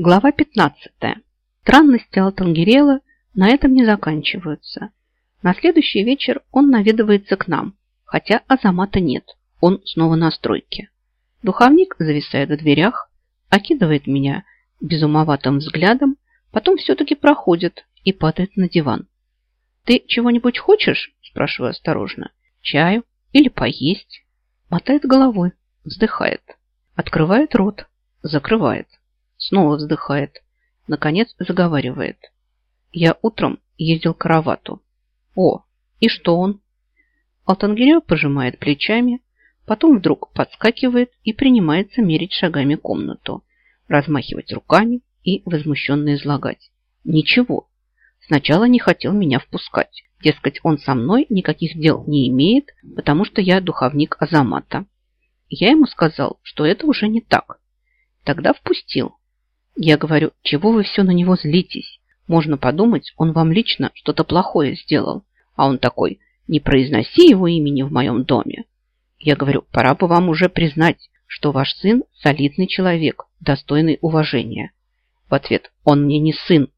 Глава 15. Странности Алтангерела на этом не заканчиваются. На следующий вечер он наведывается к нам, хотя Азамата нет, он снова на стройке. Духовник зависает в дверях, окидывает меня безумоватым взглядом, потом все-таки проходит и падает на диван. «Ты чего-нибудь хочешь?» – спрашиваю осторожно. «Чаю или поесть?» Мотает головой, вздыхает, открывает рот, закрывает. Снова вздыхает. Наконец заговаривает. Я утром ездил к Каравату. О, и что он? Алтангирев пожимает плечами, потом вдруг подскакивает и принимается мерить шагами комнату, размахивать руками и возмущенно излагать. Ничего. Сначала не хотел меня впускать. Дескать, он со мной никаких дел не имеет, потому что я духовник Азамата. Я ему сказал, что это уже не так. Тогда впустил. Я говорю, чего вы все на него злитесь? Можно подумать, он вам лично что-то плохое сделал. А он такой, не произноси его имени в моем доме. Я говорю, пора бы вам уже признать, что ваш сын солидный человек, достойный уважения. В ответ, он мне не сын.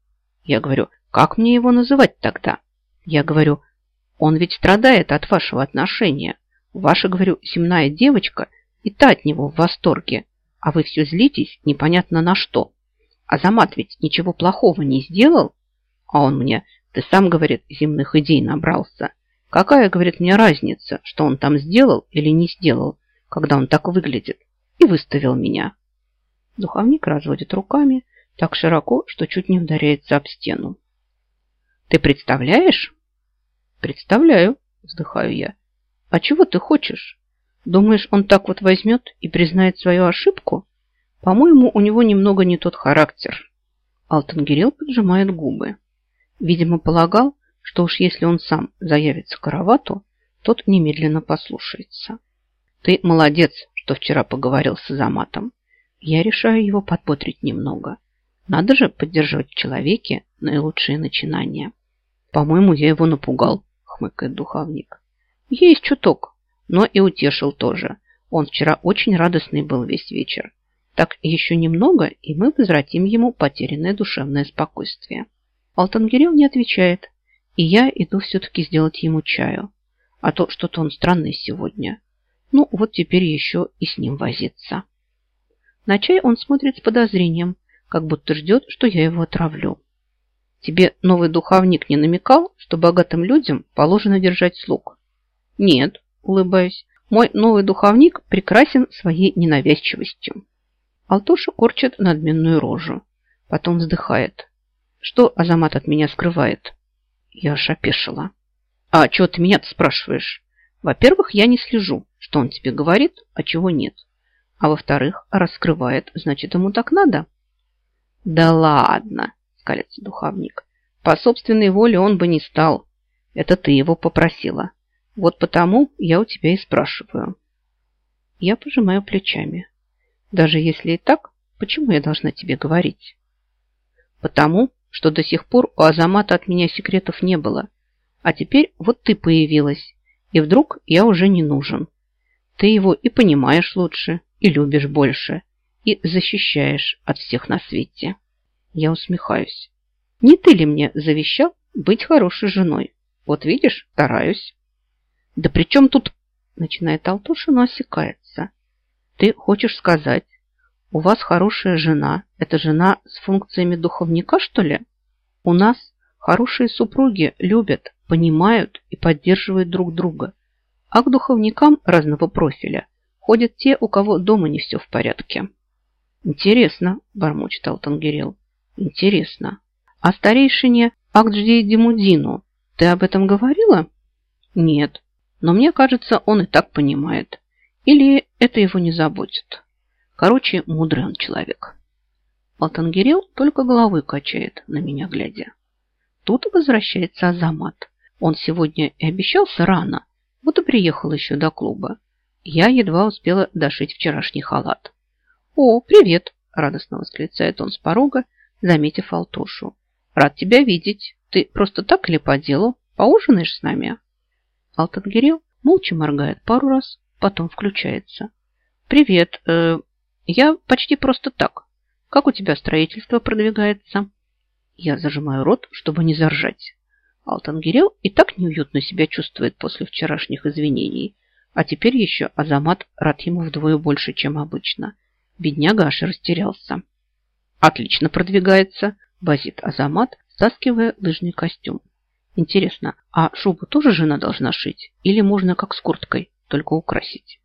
Я говорю, как мне его называть тогда? Я говорю, он ведь страдает от вашего отношения. Ваша, говорю, земная девочка и та от него в восторге. А вы все злитесь непонятно на что. Азамат ведь ничего плохого не сделал. А он мне, ты сам, говорит, земных идей набрался. Какая, говорит, мне разница, что он там сделал или не сделал, когда он так выглядит? И выставил меня. Духовник разводит руками так широко, что чуть не ударяется об стену. Ты представляешь? Представляю, вздыхаю я. А чего ты хочешь? Думаешь, он так вот возьмет и признает свою ошибку? По-моему, у него немного не тот характер. Алтангирел поджимает губы. Видимо, полагал, что уж если он сам заявится к Каравату, тот немедленно послушается. Ты молодец, что вчера поговорил с Азаматом. Я решаю его подбодрить немного. Надо же поддерживать в человеке наилучшие начинания. По-моему, я его напугал, хмыкает духовник. Есть чуток, но и утешил тоже. Он вчера очень радостный был весь вечер. Так еще немного, и мы возвратим ему потерянное душевное спокойствие. Алтангирел не отвечает, и я иду все-таки сделать ему чаю. А то что-то он странный сегодня. Ну, вот теперь еще и с ним возиться. На чай он смотрит с подозрением, как будто ждет, что я его отравлю. Тебе новый духовник не намекал, что богатым людям положено держать слуг? Нет, улыбаюсь. Мой новый духовник прекрасен своей ненавязчивостью. Алтуша корчит надменную рожу. Потом вздыхает. Что Азамат от меня скрывает? Я аж опешила. А чего ты меня-то спрашиваешь? Во-первых, я не слежу, что он тебе говорит, а чего нет. А во-вторых, раскрывает, значит, ему так надо. Да ладно, скалится духовник. По собственной воле он бы не стал. Это ты его попросила. Вот потому я у тебя и спрашиваю. Я пожимаю плечами. Даже если и так, почему я должна тебе говорить? Потому, что до сих пор у Азамата от меня секретов не было. А теперь вот ты появилась, и вдруг я уже не нужен. Ты его и понимаешь лучше, и любишь больше, и защищаешь от всех на свете. Я усмехаюсь. Не ты ли мне завещал быть хорошей женой? Вот видишь, стараюсь. Да при чем тут... Начинает Алтуша, но осекается. Ты хочешь сказать, у вас хорошая жена. Это жена с функциями духовника, что ли? У нас хорошие супруги любят, понимают и поддерживают друг друга. А к духовникам разного профиля ходят те, у кого дома не все в порядке. Интересно, бормочет Алтангирел. Интересно. А старейшине Акджди Димудину ты об этом говорила? Нет, но мне кажется, он и так понимает. Или это его не заботит. Короче, мудрый он человек. Алтангирел только головой качает, на меня глядя. Тут возвращается Азамат. Он сегодня и обещался рано, вот и приехал еще до клуба. Я едва успела дошить вчерашний халат. «О, привет!» – радостно восклицает он с порога, заметив Алтошу. «Рад тебя видеть. Ты просто так или по делу? Поужинаешь с нами?» Алтангирел молча моргает пару раз, потом включается. «Привет. Э, я почти просто так. Как у тебя строительство продвигается? Я зажимаю рот, чтобы не заржать. Алтангирел и так неуютно себя чувствует после вчерашних извинений. А теперь еще Азамат рад ему вдвое больше, чем обычно. Бедняга аж растерялся. Отлично продвигается, базит Азамат, стаскивая лыжный костюм. Интересно, а шубу тоже жена должна шить? Или можно как с курткой, только украсить?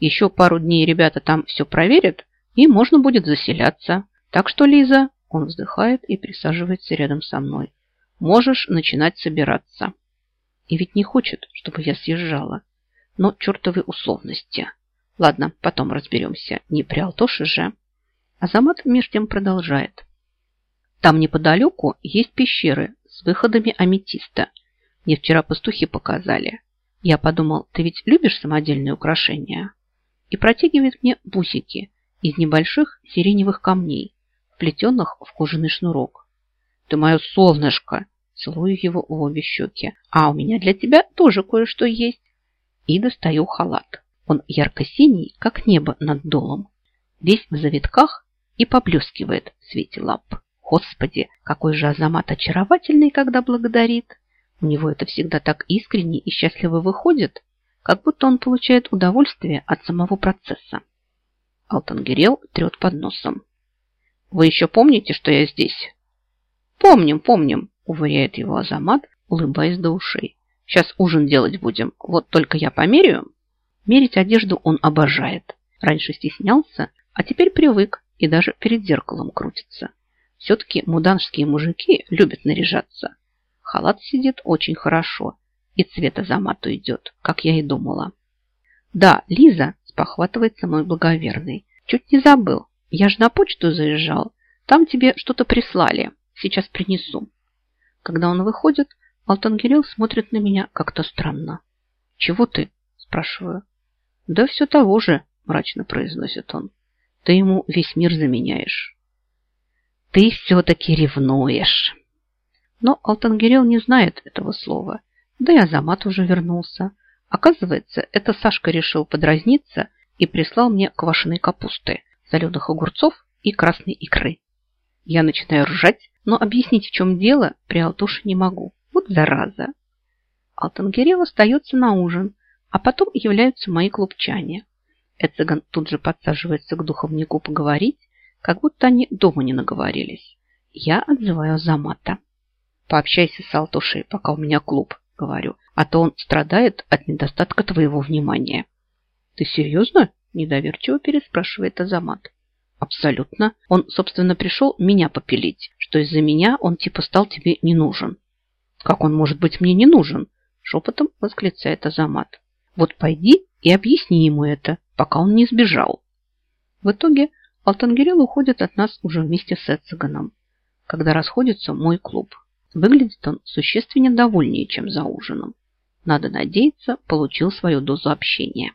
Еще пару дней ребята там все проверят, и можно будет заселяться. Так что, Лиза, он вздыхает и присаживается рядом со мной. Можешь начинать собираться. И ведь не хочет, чтобы я съезжала. Но чертовы условности. Ладно, потом разберемся. Не при Алтоше же. Азамат меж тем продолжает. Там неподалеку есть пещеры с выходами аметиста. Мне вчера пастухи показали. Я подумал, ты ведь любишь самодельные украшения? И протягивает мне бусики из небольших сиреневых камней, вплетенных в кожаный шнурок. Ты мое солнышко! Целую его в обе щеки. А у меня для тебя тоже кое-что есть. И достаю халат. Он ярко-синий, как небо над долом. Весь в завитках и поблескивает в свете ламп. Господи, какой же Азамат очаровательный, когда благодарит. У него это всегда так искренне и счастливо выходит, как будто он получает удовольствие от самого процесса. Алтангерел трет под носом. «Вы еще помните, что я здесь?» «Помним, помним», – уверяет его Азамат, улыбаясь до ушей. «Сейчас ужин делать будем. Вот только я померяю». Мерить одежду он обожает. Раньше стеснялся, а теперь привык и даже перед зеркалом крутится. Все-таки муданские мужики любят наряжаться. Халат сидит очень хорошо, и цвет Азамату идет, как я и думала. Да, Лиза, спохватывается мой благоверный. Чуть не забыл. Я же на почту заезжал. Там тебе что-то прислали. Сейчас принесу. Когда он выходит, Алтангирел смотрит на меня как-то странно. «Чего ты?» – спрашиваю. «Да все того же», – мрачно произносит он. «Ты ему весь мир заменяешь». «Ты все-таки ревнуешь». Но Алтангирел не знает этого слова. Да и Азамат уже вернулся. Оказывается, это Сашка решил подразниться и прислал мне квашеной капусты, соленых огурцов и красной икры. Я начинаю ржать, но объяснить, в чем дело, при Алтуше не могу. Вот зараза. Алтангирел остается на ужин, а потом являются мои клубчане. Эцеган тут же подсаживается к духовнику поговорить, как будто они дома не наговорились. Я отзываю Замата. Пообщайся с Алтушей, пока у меня клуб, говорю, а то он страдает от недостатка твоего внимания. Ты серьезно? Недоверчиво переспрашивает Азамат. Абсолютно. Он, собственно, пришел меня попилить, что из-за меня он типа стал тебе не нужен. Как он может быть мне не нужен? Шепотом восклицает Азамат. Вот пойди и объясни ему это, пока он не сбежал. В итоге Алтангирел уходит от нас уже вместе с Эцеганом, когда расходится мой клуб. Выглядит он существенно довольнее, чем за ужином. Надо надеяться, получил свою дозу общения.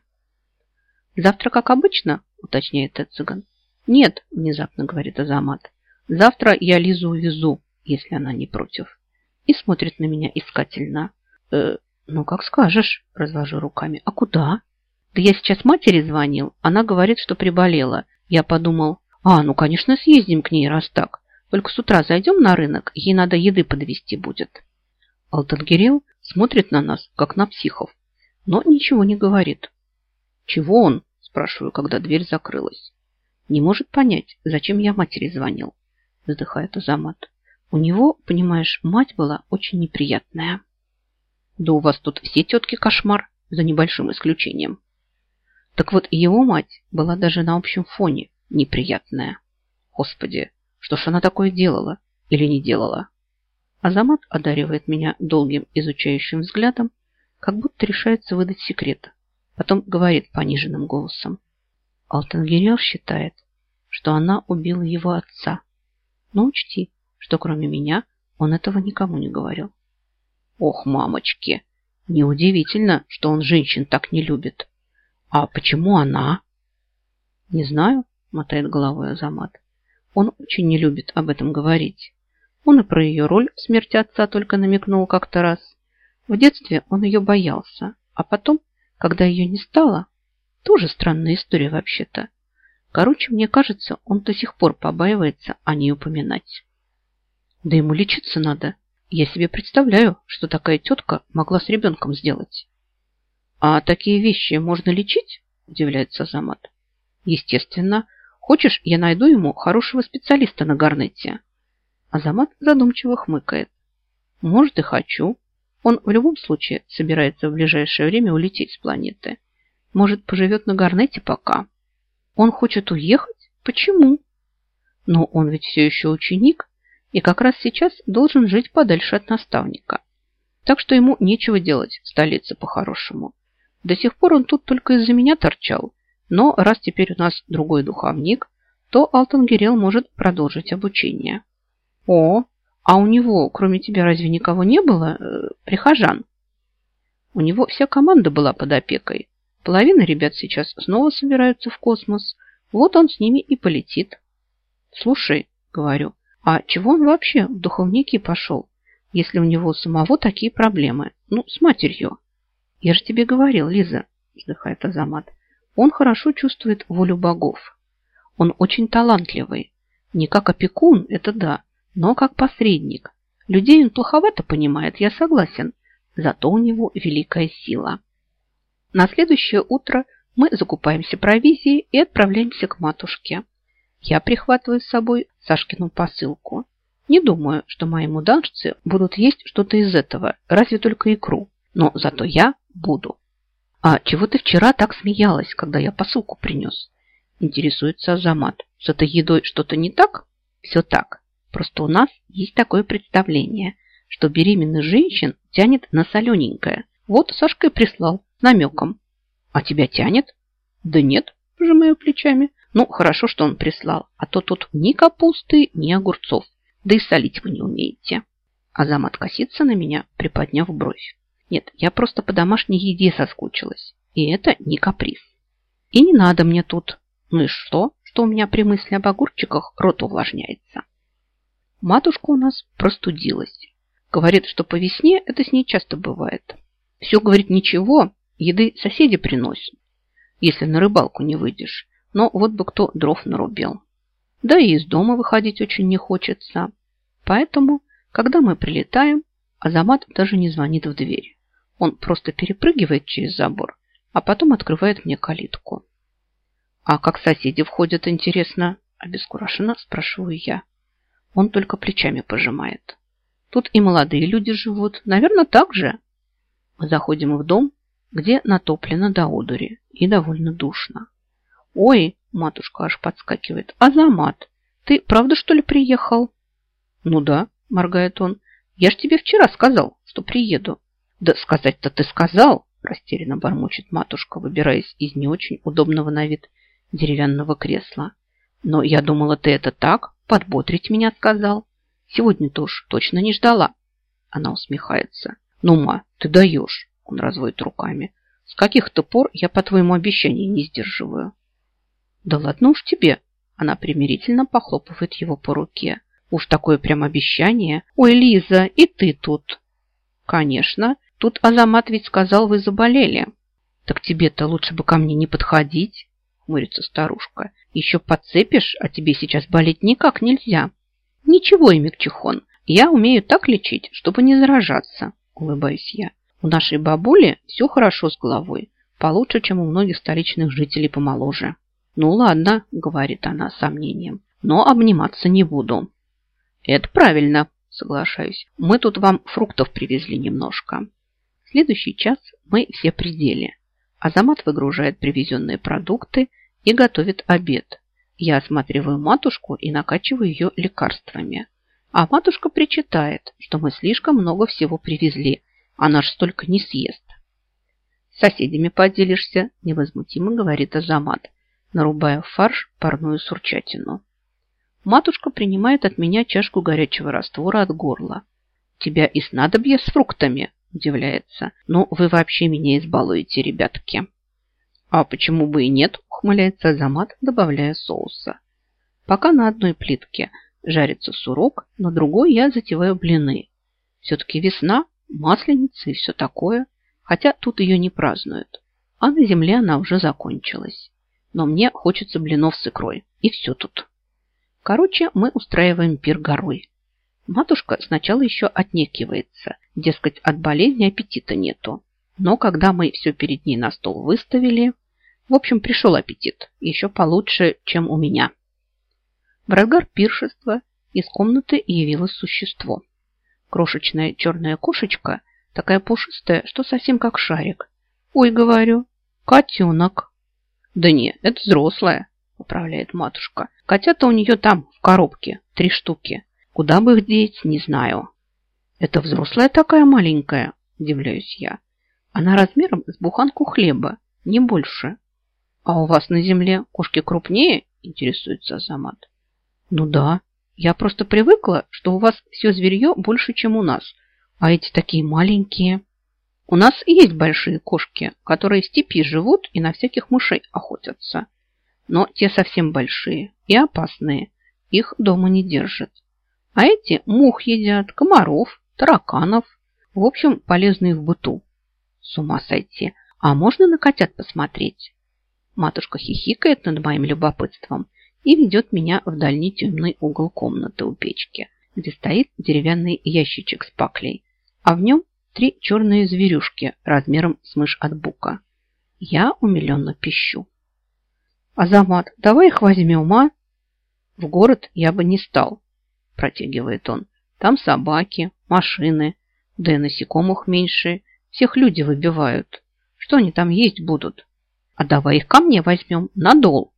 «Завтра, как обычно?» – уточняет Эциган. «Нет», – внезапно говорит Азамат. «Завтра я Лизу увезу, если она не против». И смотрит на меня искательно. «Э, ну, как скажешь», – развожу руками. «А куда?» «Да я сейчас матери звонил. Она говорит, что приболела. Я подумал, а, ну, конечно, съездим к ней, раз так. Только с утра зайдем на рынок, ей надо еды подвести будет». Алтангирел смотрит на нас, как на психов, но ничего не говорит. «Чего он?» – спрашиваю, когда дверь закрылась. «Не может понять, зачем я матери звонил», – вздыхает Азамат. «У него, понимаешь, мать была очень неприятная». «Да у вас тут все тетки кошмар, за небольшим исключением». Так вот, его мать была даже на общем фоне неприятная. Господи, что ж она такое делала или не делала? Азамат одаривает меня долгим изучающим взглядом, как будто решается выдать секрет. Потом говорит пониженным голосом. Алтангирел считает, что она убила его отца. Но учти, что кроме меня он этого никому не говорил. Ох, мамочки, неудивительно, что он женщин так не любит. А почему она? Не знаю, мотает головой Азамат. Он очень не любит об этом говорить. Он и про ее роль в смерти отца только намекнул как-то раз. В детстве он ее боялся, а потом когда ее не стало, тоже странная история вообще-то. Короче, мне кажется, он до сих пор побаивается о ней упоминать. Да ему лечиться надо. Я себе представляю, что такая тетка могла с ребенком сделать. А такие вещи можно лечить? Удивляется Замат. Естественно. Хочешь, я найду ему хорошего специалиста на Гарнете? Азамат задумчиво хмыкает. Может, и хочу. Он в любом случае собирается в ближайшее время улететь с планеты. Может, поживет на Гарнете пока. Он хочет уехать? Почему? Но он ведь все еще ученик и как раз сейчас должен жить подальше от наставника. Так что ему нечего делать в столице по-хорошему. До сих пор он тут только из-за меня торчал. Но раз теперь у нас другой духовник, то Алтангерел может продолжить обучение. О, а у него, кроме тебя, разве никого не было? Э, прихожан? У него вся команда была под опекой. Половина ребят сейчас снова собираются в космос. Вот он с ними и полетит. Слушай, говорю, а чего он вообще в духовники пошел, если у него самого такие проблемы? Ну, с матерью. Я же тебе говорил, Лиза, вздыхает Азамат. Он хорошо чувствует волю богов. Он очень талантливый. Не как опекун, это да, но как посредник. Людей он плоховато понимает, я согласен. Зато у него великая сила. На следующее утро мы закупаемся провизией и отправляемся к матушке. Я прихватываю с собой Сашкину посылку. Не думаю, что мои муданжцы будут есть что-то из этого, разве только икру. Но зато я буду. А чего ты вчера так смеялась, когда я посылку принес? Интересуется Азамат. С этой едой что-то не так? Все так. Просто у нас есть такое представление, что беременных женщин тянет на солененькое. Вот Сашка и прислал намеком. А тебя тянет? Да нет, пожимаю плечами. Ну, хорошо, что он прислал, а то тут ни капусты, ни огурцов. Да и солить вы не умеете. Азамат косится на меня, приподняв бровь. Нет, я просто по домашней еде соскучилась. И это не каприз. И не надо мне тут. Ну и что, что у меня при мысли об огурчиках рот увлажняется? Матушка у нас простудилась. Говорит, что по весне это с ней часто бывает. Все, говорит, ничего, Еды соседи приносят, если на рыбалку не выйдешь. Но вот бы кто дров нарубил. Да и из дома выходить очень не хочется. Поэтому, когда мы прилетаем, Азамат даже не звонит в дверь. Он просто перепрыгивает через забор, а потом открывает мне калитку. «А как соседи входят, интересно?» – обескураженно спрашиваю я. Он только плечами пожимает. Тут и молодые люди живут, наверное, так же. Мы заходим в дом, где натоплено до одури и довольно душно. «Ой!» – матушка аж подскакивает. «Азамат, ты правда, что ли, приехал?» «Ну да», – моргает он. «Я ж тебе вчера сказал, что приеду». «Да сказать-то ты сказал!» – растерянно бормочет матушка, выбираясь из не очень удобного на вид деревянного кресла. «Но я думала, ты это так, подбодрить меня сказал. Сегодня-то уж точно не ждала». Она усмехается. «Ну, ма, ты даешь!» Он разводит руками. С каких-то пор я по твоему обещанию не сдерживаю. Да ладно уж тебе. Она примирительно похлопывает его по руке. Уж такое прям обещание. Ой, Лиза, и ты тут. Конечно. Тут Азамат ведь сказал, вы заболели. Так тебе-то лучше бы ко мне не подходить, хмурится старушка. Еще подцепишь, а тебе сейчас болеть никак нельзя. Ничего, Эмикчихон, я умею так лечить, чтобы не заражаться, улыбаюсь я. У нашей бабули все хорошо с головой, получше, чем у многих столичных жителей помоложе. Ну ладно, говорит она с сомнением, но обниматься не буду. Это правильно, соглашаюсь. Мы тут вам фруктов привезли немножко. Следующий час мы все пределе. Азамат выгружает привезенные продукты и готовит обед. Я осматриваю матушку и накачиваю ее лекарствами. А матушка причитает, что мы слишком много всего привезли, она ж столько не съест. С соседями поделишься, невозмутимо говорит Азамат, нарубая в фарш парную сурчатину. Матушка принимает от меня чашку горячего раствора от горла. Тебя и снадобье с фруктами, удивляется. Ну, вы вообще меня избалуете, ребятки. А почему бы и нет, ухмыляется Азамат, добавляя соуса. Пока на одной плитке жарится сурок, на другой я затеваю блины. Все-таки весна, масленица и все такое, хотя тут ее не празднуют, а на земле она уже закончилась. но мне хочется блинов с икрой. И все тут. Короче, мы устраиваем пир горой. Матушка сначала еще отнекивается, дескать, от болезни аппетита нету. Но когда мы все перед ней на стол выставили, в общем, пришел аппетит, еще получше, чем у меня. В разгар пиршества из комнаты явилось существо. Крошечная черная кошечка, такая пушистая, что совсем как шарик. Ой, говорю, котенок. Да не, это взрослая, поправляет матушка. Котята у нее там, в коробке, три штуки. Куда бы их деть, не знаю. Это взрослая такая маленькая, удивляюсь я. Она размером с буханку хлеба, не больше. А у вас на земле кошки крупнее? Интересуется Азамат. Ну да, я просто привыкла, что у вас все зверье больше, чем у нас, а эти такие маленькие. У нас есть большие кошки, которые в степи живут и на всяких мышей охотятся. Но те совсем большие и опасные, их дома не держат. А эти мух едят, комаров, тараканов. В общем, полезные в быту. С ума сойти. А можно на котят посмотреть? Матушка хихикает над моим любопытством и ведет меня в дальний темный угол комнаты у печки, где стоит деревянный ящичек с паклей, а в нем три черные зверюшки размером с мышь от бука. Я умиленно пищу. «Азамат, давай их возьмем, а?» «В город я бы не стал», – протягивает он. «Там собаки, машины, да и насекомых меньше. Всех люди выбивают. Что они там есть будут? А давай их ко мне возьмем на дол».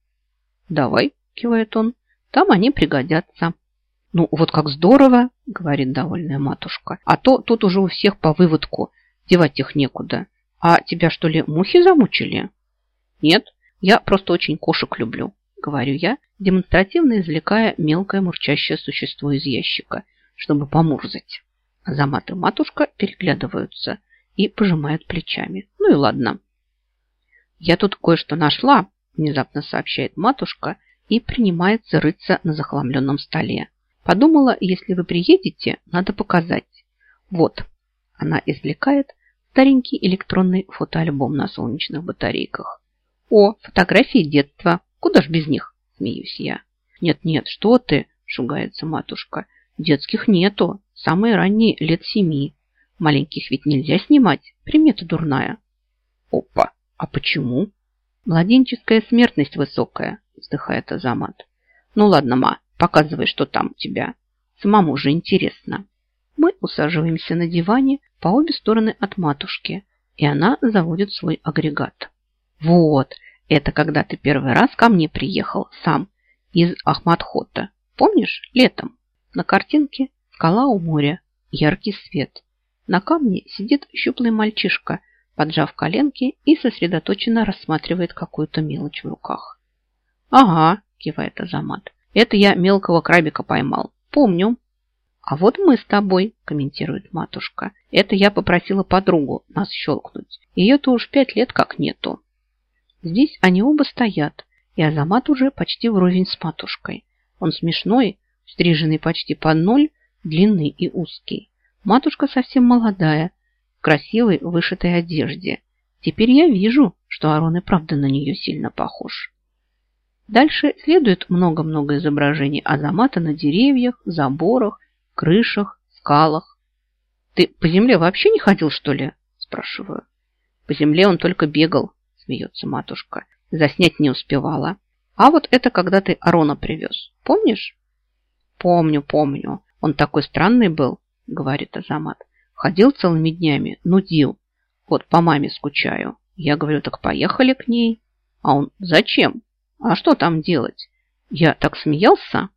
«Давай», – кивает он, – «там они пригодятся». «Ну, вот как здорово!» – говорит довольная матушка. «А то тут уже у всех по выводку. Девать их некуда. А тебя, что ли, мухи замучили?» «Нет, я просто очень кошек люблю», – говорю я, демонстративно извлекая мелкое мурчащее существо из ящика, чтобы помурзать. Азамат и матушка переглядываются и пожимают плечами. Ну и ладно. «Я тут кое-что нашла», – внезапно сообщает матушка и принимается рыться на захламленном столе. Подумала, если вы приедете, надо показать. Вот, она извлекает старенький электронный фотоальбом на солнечных батарейках. О, фотографии детства. Куда ж без них? Смеюсь я. Нет-нет, что ты, шугается матушка. Детских нету. Самые ранние лет семи. Маленьких ведь нельзя снимать. Примета дурная. Опа, а почему? Младенческая смертность высокая, вздыхает Азамат. Ну ладно, ма, Показывай, что там у тебя. Самому же интересно. Мы усаживаемся на диване по обе стороны от матушки, и она заводит свой агрегат. Вот, это когда ты первый раз ко мне приехал сам из Ахмадхота. Помнишь, летом? На картинке скала у моря, яркий свет. На камне сидит щуплый мальчишка, поджав коленки и сосредоточенно рассматривает какую-то мелочь в руках. «Ага», – кивает Азамат, это я мелкого крабика поймал. Помню. А вот мы с тобой, комментирует матушка. Это я попросила подругу нас щелкнуть. Ее-то уж пять лет как нету. Здесь они оба стоят, и Азамат уже почти вровень с матушкой. Он смешной, стриженный почти под ноль, длинный и узкий. Матушка совсем молодая, в красивой вышитой одежде. Теперь я вижу, что Арон и правда на нее сильно похож. Дальше следует много-много изображений Азамата на деревьях, заборах, крышах, скалах. «Ты по земле вообще не ходил, что ли?» – спрашиваю. «По земле он только бегал», – смеется матушка. «Заснять не успевала. А вот это когда ты Арона привез. Помнишь?» «Помню, помню. Он такой странный был», – говорит Азамат. «Ходил целыми днями, нудил. Вот по маме скучаю. Я говорю, так поехали к ней. А он, зачем? А что там делать? Я так смеялся.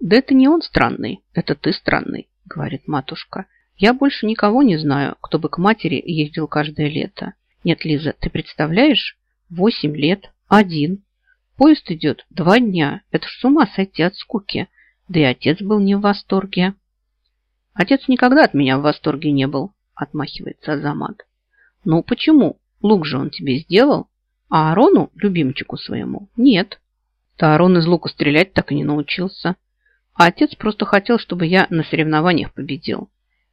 Да это не он странный, это ты странный, говорит матушка. Я больше никого не знаю, кто бы к матери ездил каждое лето. Нет, Лиза, ты представляешь? Восемь лет, один. Поезд идет два дня. Это ж с ума сойти от скуки. Да и отец был не в восторге. Отец никогда от меня в восторге не был, отмахивается Азамат. Ну почему? Лук же он тебе сделал. А Арону, любимчику своему, нет. То Арон из лука стрелять так и не научился. А отец просто хотел, чтобы я на соревнованиях победил.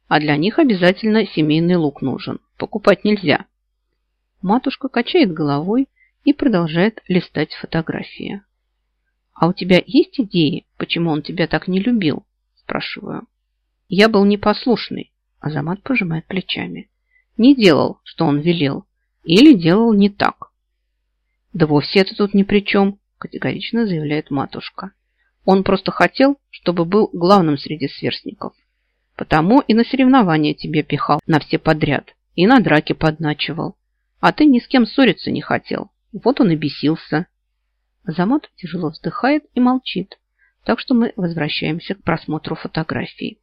А для них обязательно семейный лук нужен. Покупать нельзя. Матушка качает головой и продолжает листать фотографии. «А у тебя есть идеи, почему он тебя так не любил?» Спрашиваю. «Я был непослушный», Азамат пожимает плечами. «Не делал, что он велел, или делал не так». «Да вовсе это тут ни при чем», категорично заявляет матушка. «Он просто хотел, чтобы был главным среди сверстников. Потому и на соревнования тебе пихал на все подряд, и на драки подначивал. А ты ни с кем ссориться не хотел. Вот он и бесился». Замат тяжело вздыхает и молчит, так что мы возвращаемся к просмотру фотографий.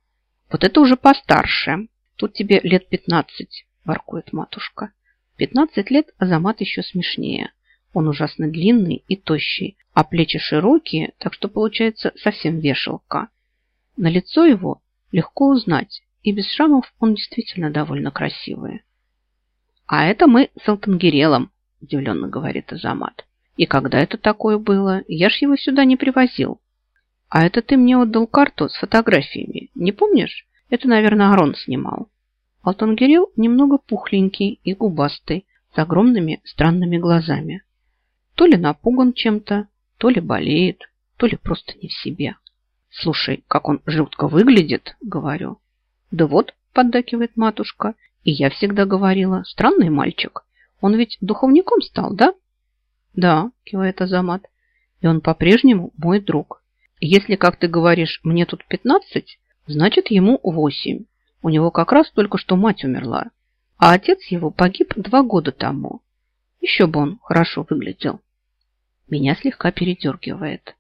Вот это уже постарше. Тут тебе лет пятнадцать, воркует матушка. Пятнадцать лет Азамат еще смешнее. Он ужасно длинный и тощий, а плечи широкие, так что получается совсем вешалка. На лицо его легко узнать, и без шрамов он действительно довольно красивый. А это мы с Алтангерелом, удивленно говорит Азамат. И когда это такое было? Я ж его сюда не привозил. А это ты мне отдал карту с фотографиями, не помнишь? Это, наверное, Арон снимал. Алтангерел немного пухленький и губастый, с огромными странными глазами. То ли напуган чем-то, то ли болеет, то ли просто не в себе. Слушай, как он жутко выглядит, говорю. Да вот, поддакивает матушка, и я всегда говорила, странный мальчик. Он ведь духовником стал, да? Да, кивает Азамат. И он по-прежнему мой друг. Если, как ты говоришь, мне тут пятнадцать, значит ему восемь. У него как раз только что мать умерла, а отец его погиб два года тому. Еще бы он хорошо выглядел. Меня слегка передергивает.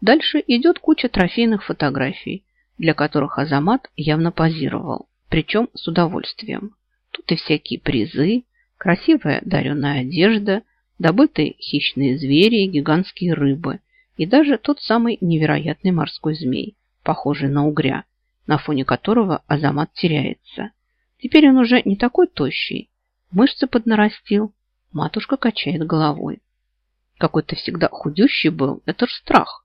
Дальше идет куча трофейных фотографий, для которых Азамат явно позировал, причем с удовольствием. Тут и всякие призы, красивая дареная одежда, добытые хищные звери и гигантские рыбы, и даже тот самый невероятный морской змей, похожий на угря, на фоне которого Азамат теряется. Теперь он уже не такой тощий, мышцы поднарастил, матушка качает головой. Какой ты всегда худющий был, это ж страх.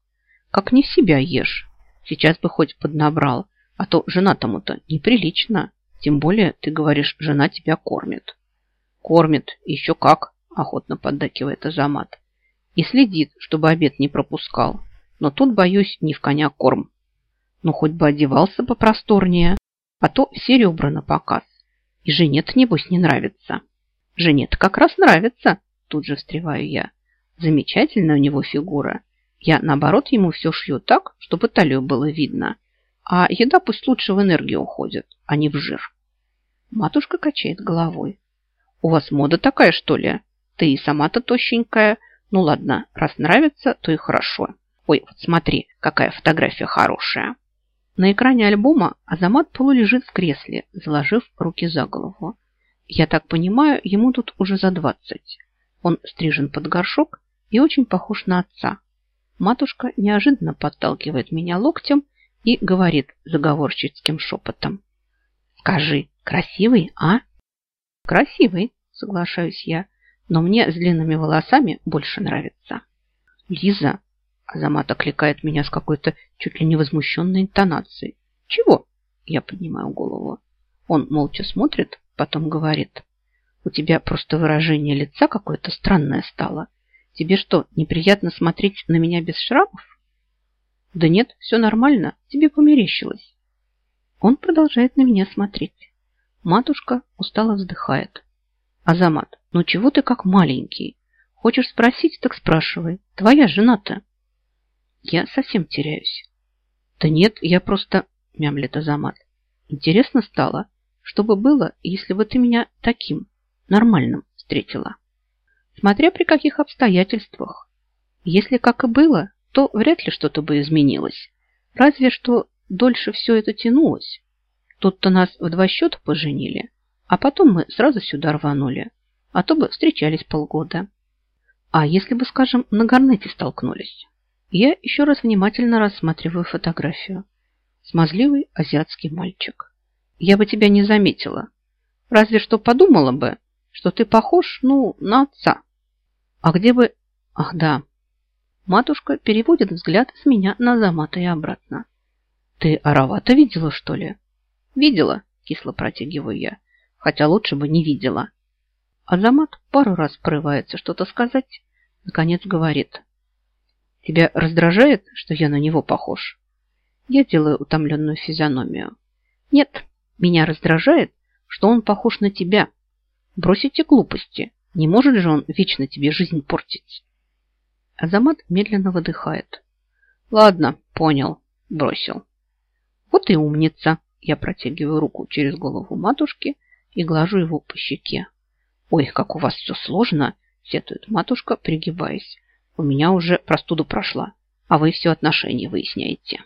Как не себя ешь. Сейчас бы хоть поднабрал, а то жена тому-то неприлично. Тем более, ты говоришь, жена тебя кормит. Кормит, еще как, охотно поддакивает Азамат и следит, чтобы обед не пропускал. Но тут, боюсь, не в коня корм. Ну, хоть бы одевался попросторнее, а то все ребра на показ. И жене-то, небось, не нравится. Жене-то как раз нравится, тут же встреваю я. Замечательная у него фигура. Я, наоборот, ему все шью так, чтобы талию было видно. А еда пусть лучше в энергию уходит, а не в жир. Матушка качает головой. У вас мода такая, что ли? Ты и сама-то тощенькая, ну ладно, раз нравится, то и хорошо. Ой, вот смотри, какая фотография хорошая. На экране альбома Азамат полулежит в кресле, заложив руки за голову. Я так понимаю, ему тут уже за двадцать. Он стрижен под горшок и очень похож на отца. Матушка неожиданно подталкивает меня локтем и говорит заговорщицким шепотом. «Скажи, красивый, а?» «Красивый», соглашаюсь я но мне с длинными волосами больше нравится. Лиза, Азамат окликает меня с какой-то чуть ли не возмущенной интонацией. Чего? Я поднимаю голову. Он молча смотрит, потом говорит. У тебя просто выражение лица какое-то странное стало. Тебе что, неприятно смотреть на меня без шрамов? Да нет, все нормально, тебе померещилось. Он продолжает на меня смотреть. Матушка устало вздыхает. Азамат, ну чего ты как маленький? Хочешь спросить, так спрашивай. Твоя жена-то. Я совсем теряюсь. Да нет, я просто... Мямлет Азамат. Интересно стало, что бы было, если бы ты меня таким, нормальным, встретила. Смотря при каких обстоятельствах. Если как и было, то вряд ли что-то бы изменилось. Разве что дольше все это тянулось. Тут-то нас в два счета поженили, а потом мы сразу сюда рванули, а то бы встречались полгода. А если бы, скажем, на горнете столкнулись? Я еще раз внимательно рассматриваю фотографию. Смазливый азиатский мальчик. Я бы тебя не заметила. Разве что подумала бы, что ты похож, ну, на отца. А где бы... Ах, да. Матушка переводит взгляд с меня на Замата и обратно. Ты Аравата видела, что ли? Видела, кисло протягиваю я хотя лучше бы не видела. Азамат пару раз порывается что-то сказать, Наконец говорит. Тебя раздражает, что я на него похож? Я делаю утомленную физиономию. Нет, меня раздражает, что он похож на тебя. Бросите глупости. Не может же он вечно тебе жизнь портить. Азамат медленно выдыхает. Ладно, понял. Бросил. Вот и умница. Я протягиваю руку через голову матушки и глажу его по щеке. Ой, как у вас все сложно, сетует матушка, пригибаясь. У меня уже простуда прошла, а вы все отношения выясняете.